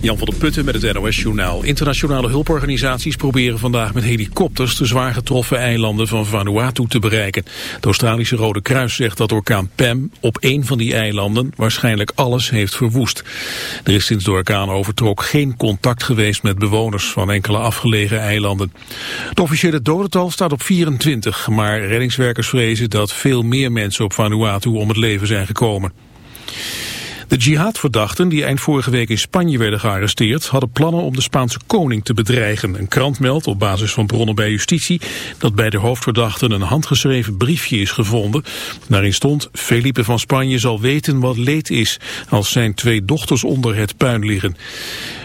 Jan van der Putten met het NOS-journaal. Internationale hulporganisaties proberen vandaag met helikopters de zwaar getroffen eilanden van Vanuatu te bereiken. Het Australische Rode Kruis zegt dat orkaan Pam op één van die eilanden waarschijnlijk alles heeft verwoest. Er is sinds de orkaan overtrok geen contact geweest met bewoners van enkele afgelegen eilanden. Het officiële dodental staat op 24, maar reddingswerkers vrezen dat veel meer mensen op Vanuatu om het leven zijn gekomen. De jihadverdachten die eind vorige week in Spanje werden gearresteerd... hadden plannen om de Spaanse koning te bedreigen. Een krant meldt op basis van bronnen bij justitie... dat bij de hoofdverdachten een handgeschreven briefje is gevonden. Daarin stond... Felipe van Spanje zal weten wat leed is... als zijn twee dochters onder het puin liggen.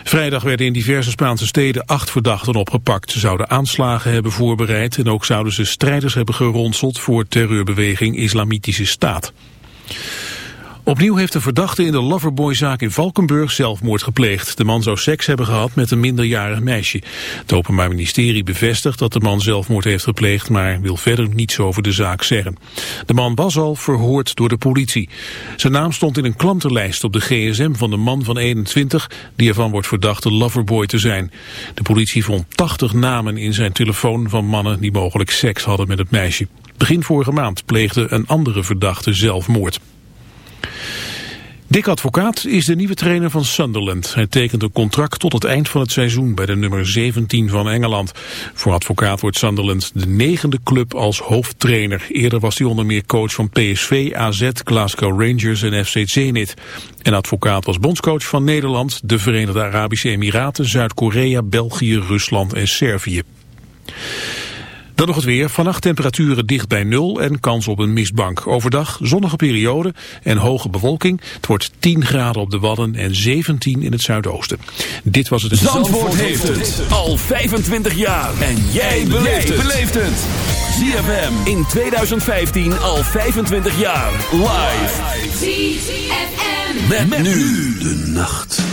Vrijdag werden in diverse Spaanse steden acht verdachten opgepakt. Ze zouden aanslagen hebben voorbereid... en ook zouden ze strijders hebben geronseld... voor terreurbeweging Islamitische Staat. Opnieuw heeft een verdachte in de Loverboy-zaak in Valkenburg zelfmoord gepleegd. De man zou seks hebben gehad met een minderjarig meisje. Het Openbaar Ministerie bevestigt dat de man zelfmoord heeft gepleegd... maar wil verder niets over de zaak zeggen. De man was al verhoord door de politie. Zijn naam stond in een klantenlijst op de gsm van de man van 21... die ervan wordt verdacht de Loverboy te zijn. De politie vond 80 namen in zijn telefoon van mannen... die mogelijk seks hadden met het meisje. Begin vorige maand pleegde een andere verdachte zelfmoord. Dick Advocaat is de nieuwe trainer van Sunderland. Hij tekent een contract tot het eind van het seizoen bij de nummer 17 van Engeland. Voor Advocaat wordt Sunderland de negende club als hoofdtrainer. Eerder was hij onder meer coach van PSV, AZ, Glasgow Rangers en FC Zenit. En Advocaat was bondscoach van Nederland, de Verenigde Arabische Emiraten, Zuid-Korea, België, Rusland en Servië. Dan nog het weer. Vannacht temperaturen dicht bij nul en kans op een mistbank. Overdag zonnige periode en hoge bewolking. Het wordt 10 graden op de Wadden en 17 in het zuidoosten. Dit was het... Zandvoort, Zandvoort heeft het al 25 jaar. En jij beleeft het. ZFM in 2015 al 25 jaar. Live. ZFM. Met, met nu de nacht.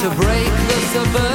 to break the suburb.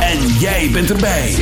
En jij bent erbij.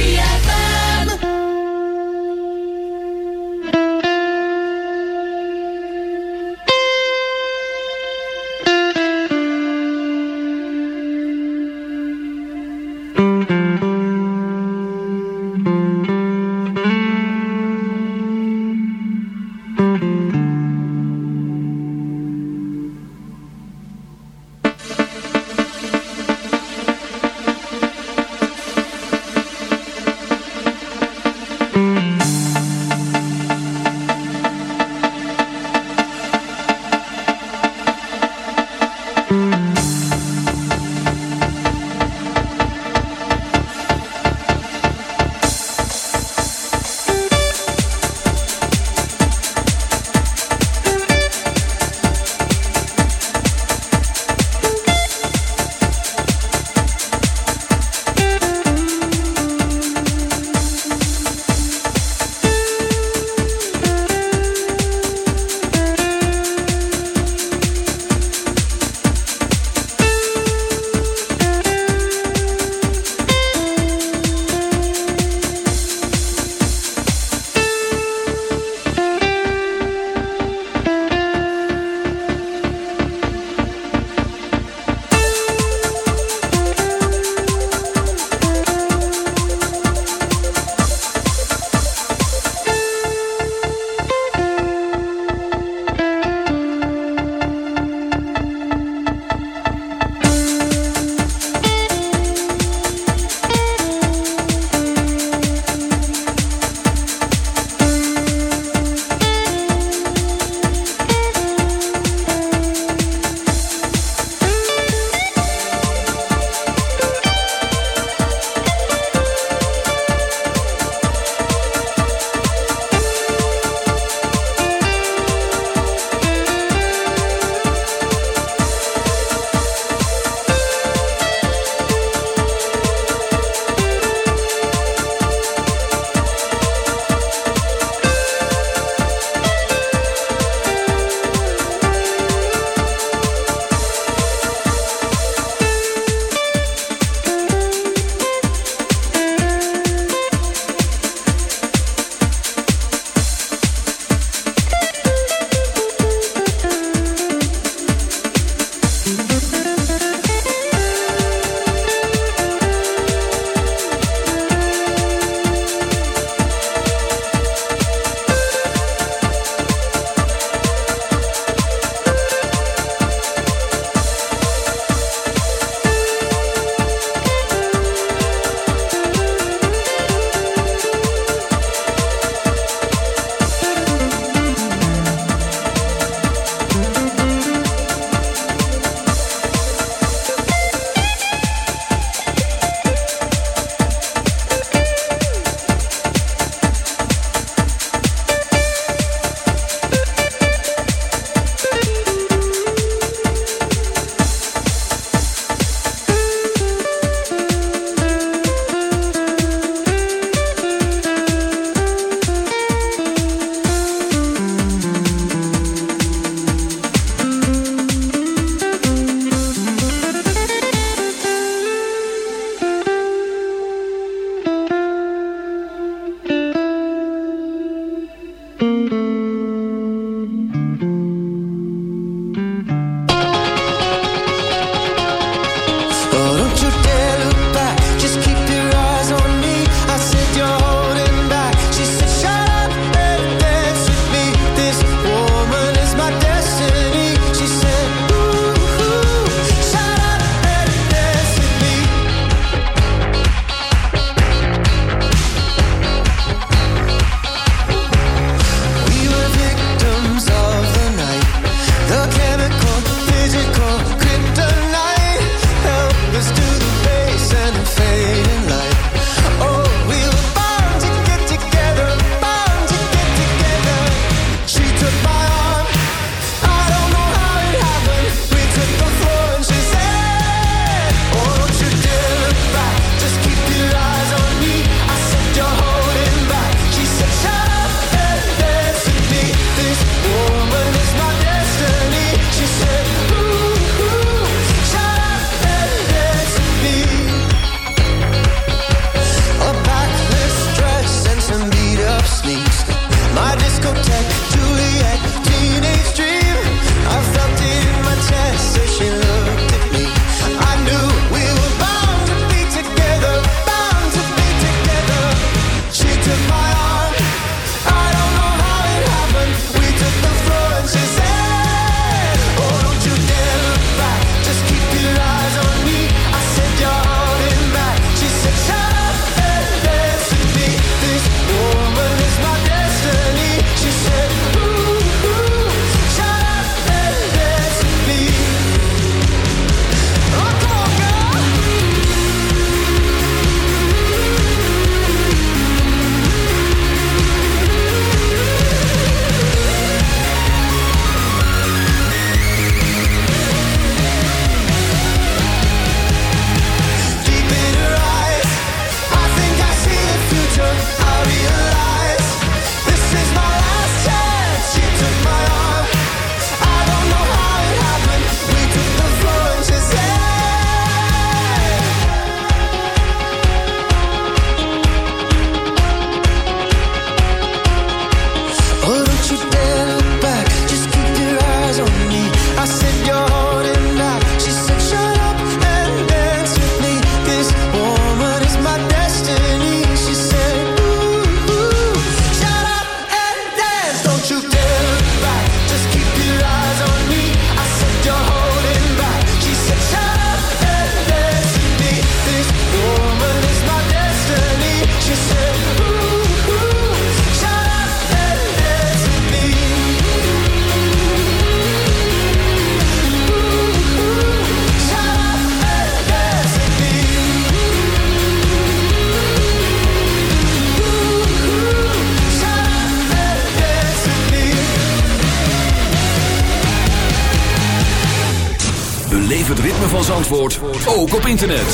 internet.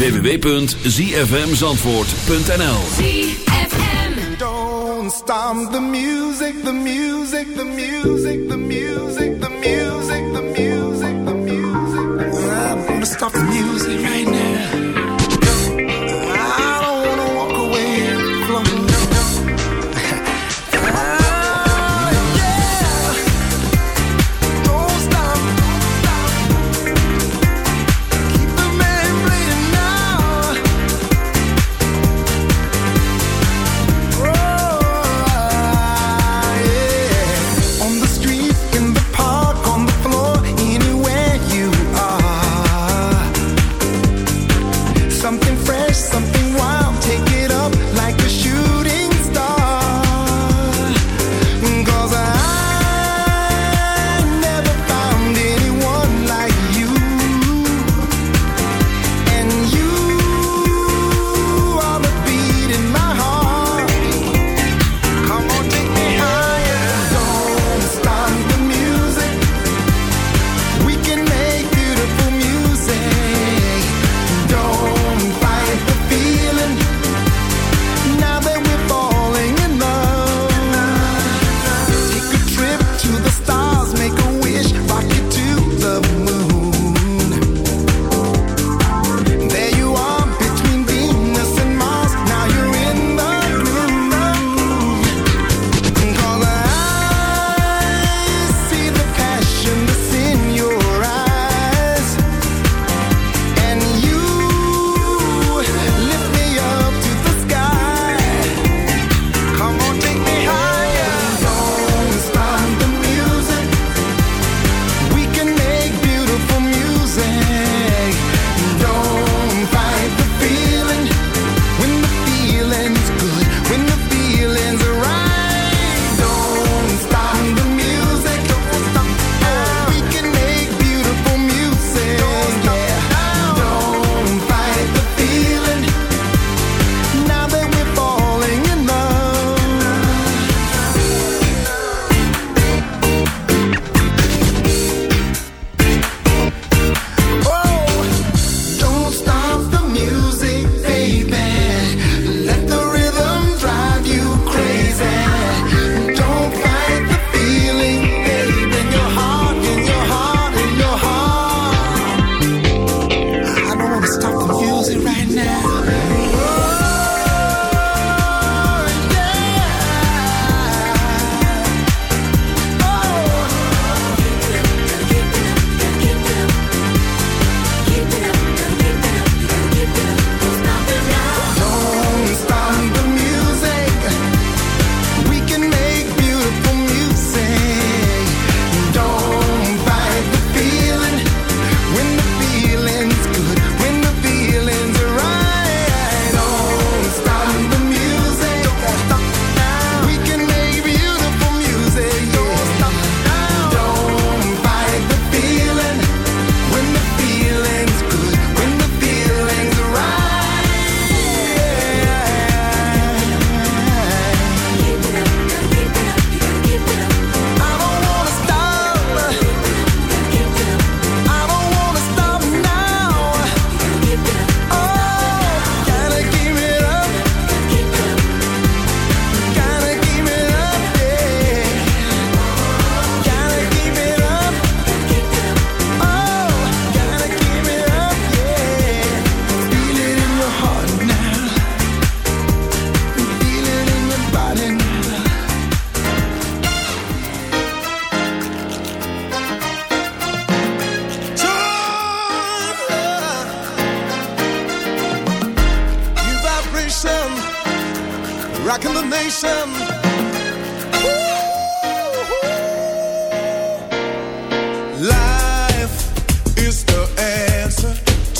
www.zfmzandvoort.nl Don't stop the music, the music, the music, the music.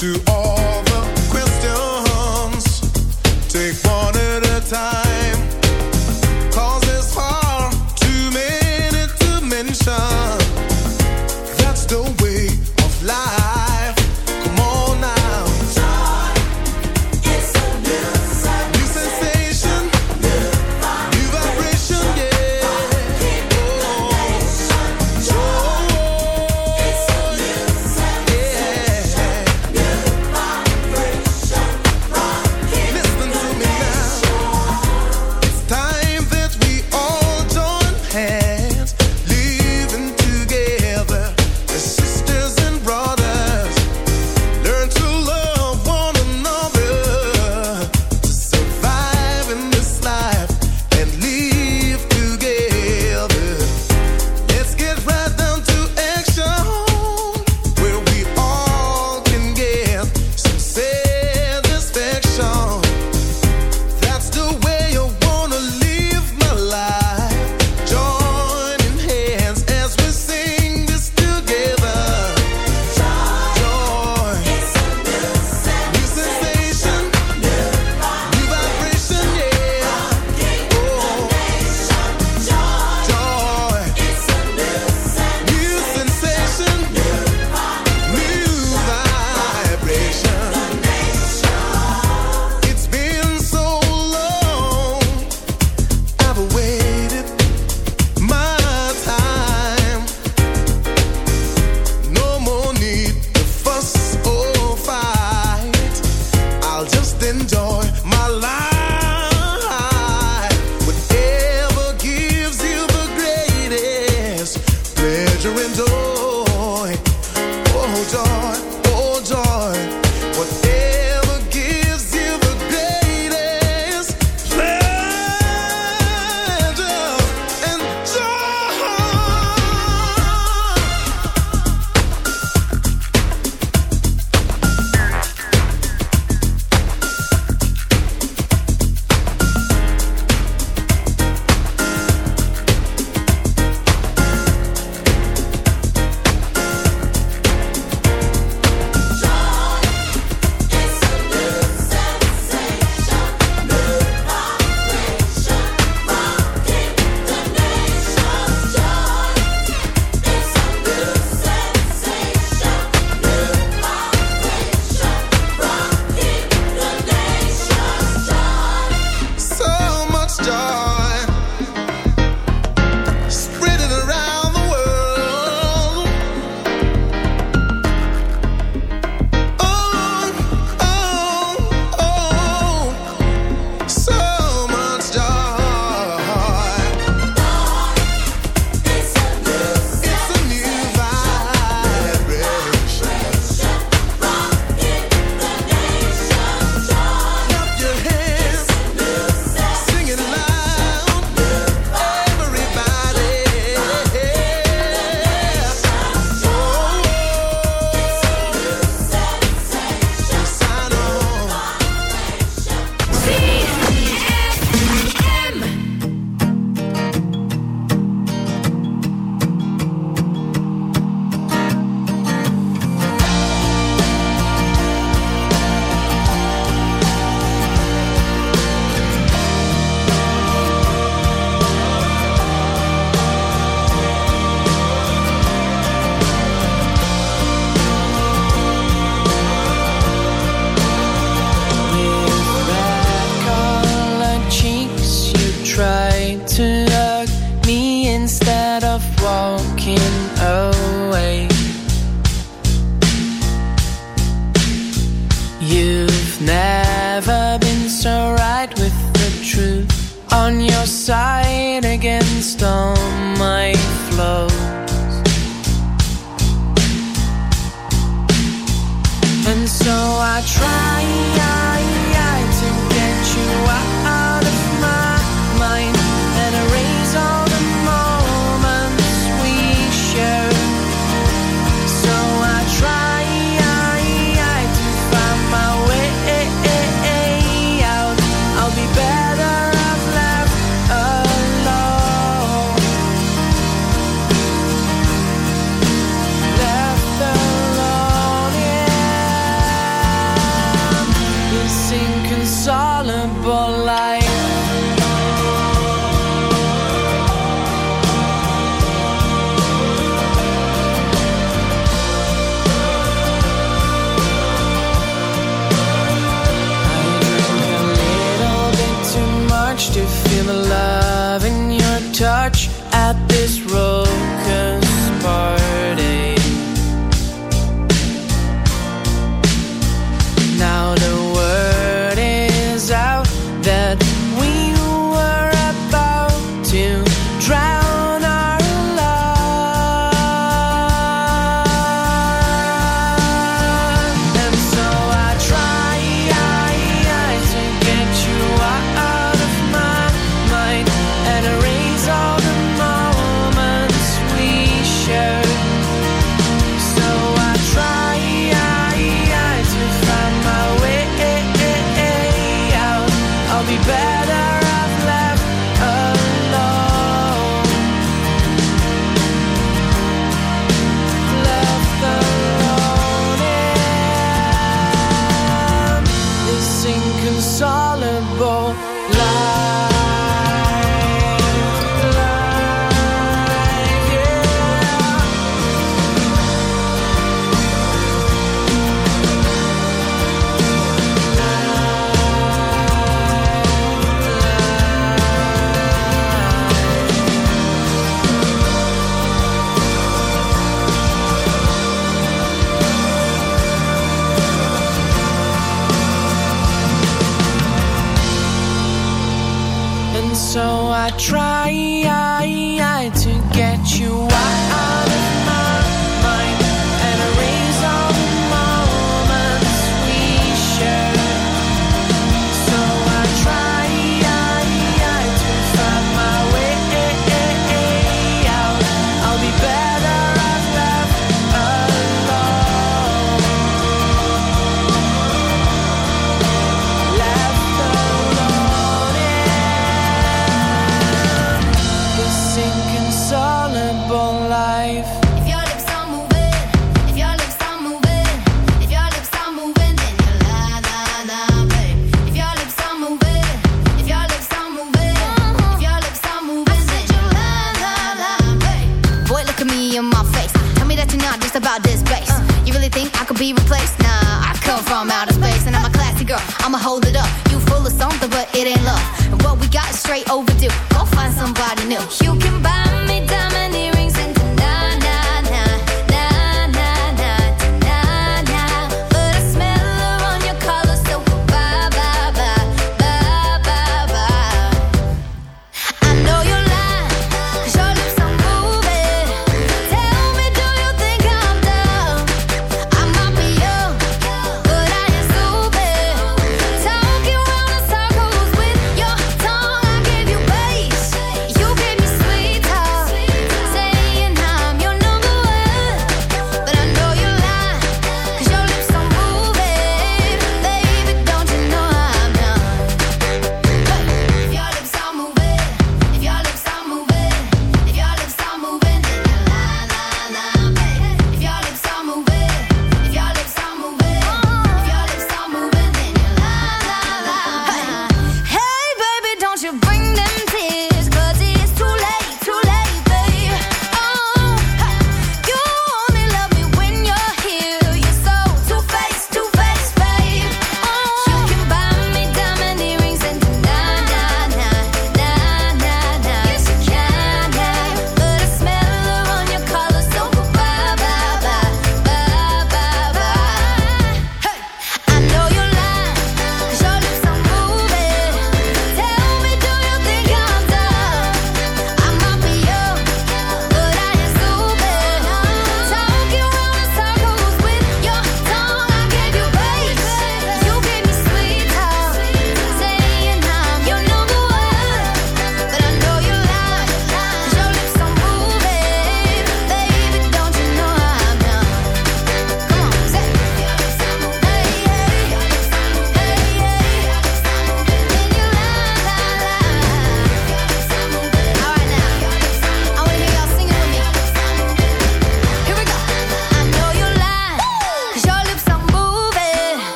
to all. Overdue. Go find somebody new.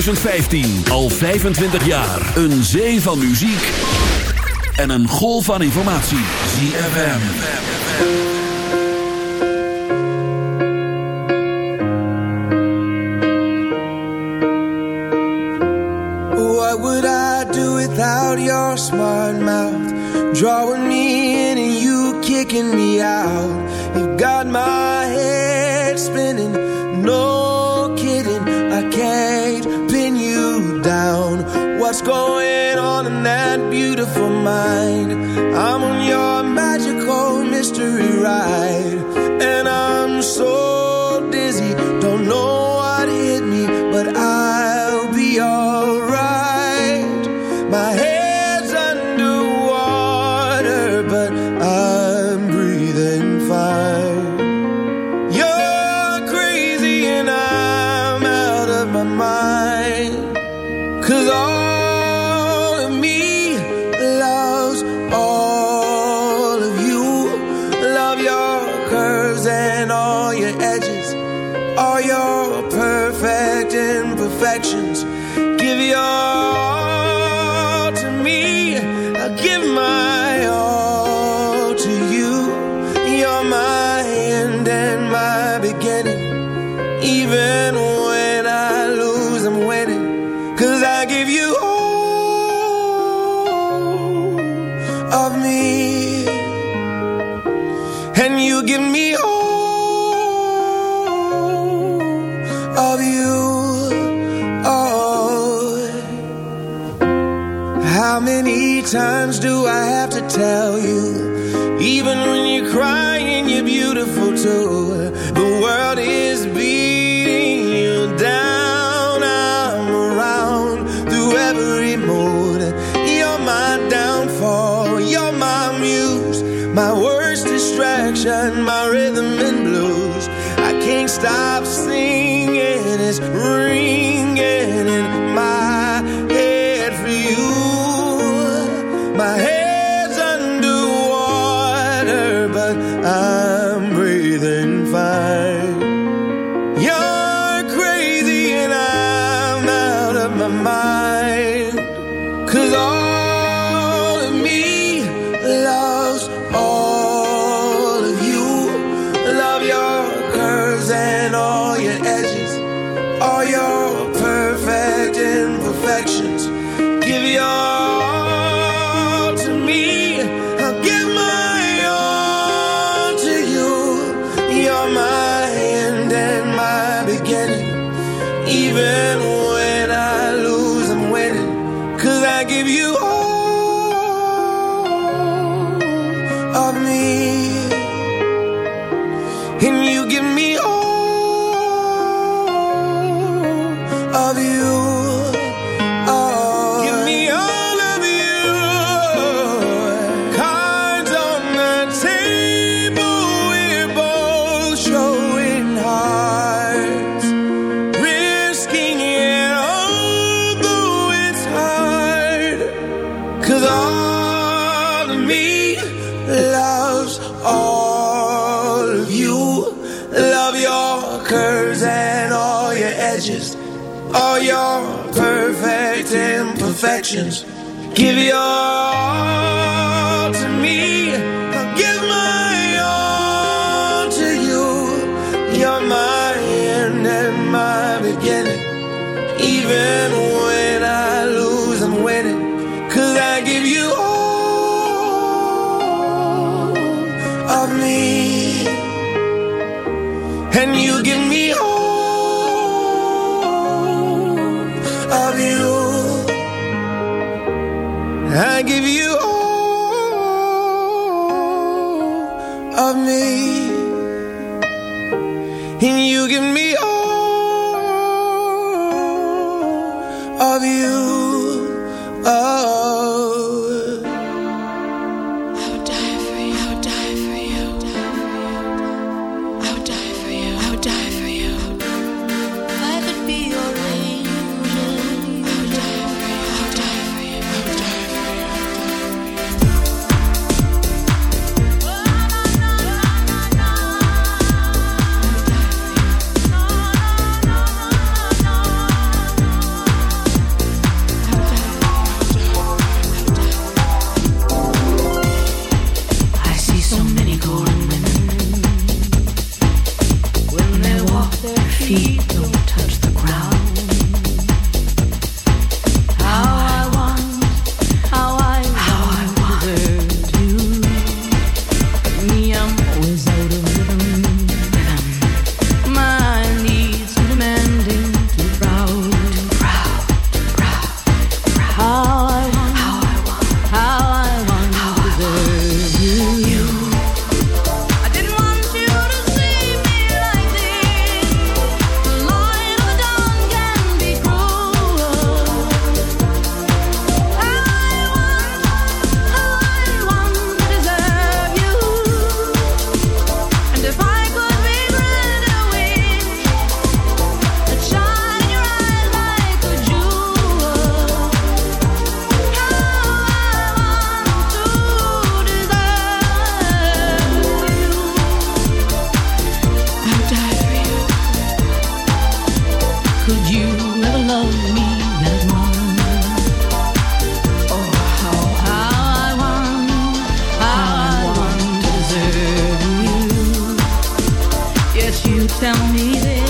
2015. Al 25 jaar. Een zee van muziek. En een golf van informatie. ZFM. What would I do without your smart mouth? Drawing me in and you kicking me out. what's going on in that beautiful mind. I'm on your magical mystery ride times do I have to tell you? Even when instructions. Give your tell me this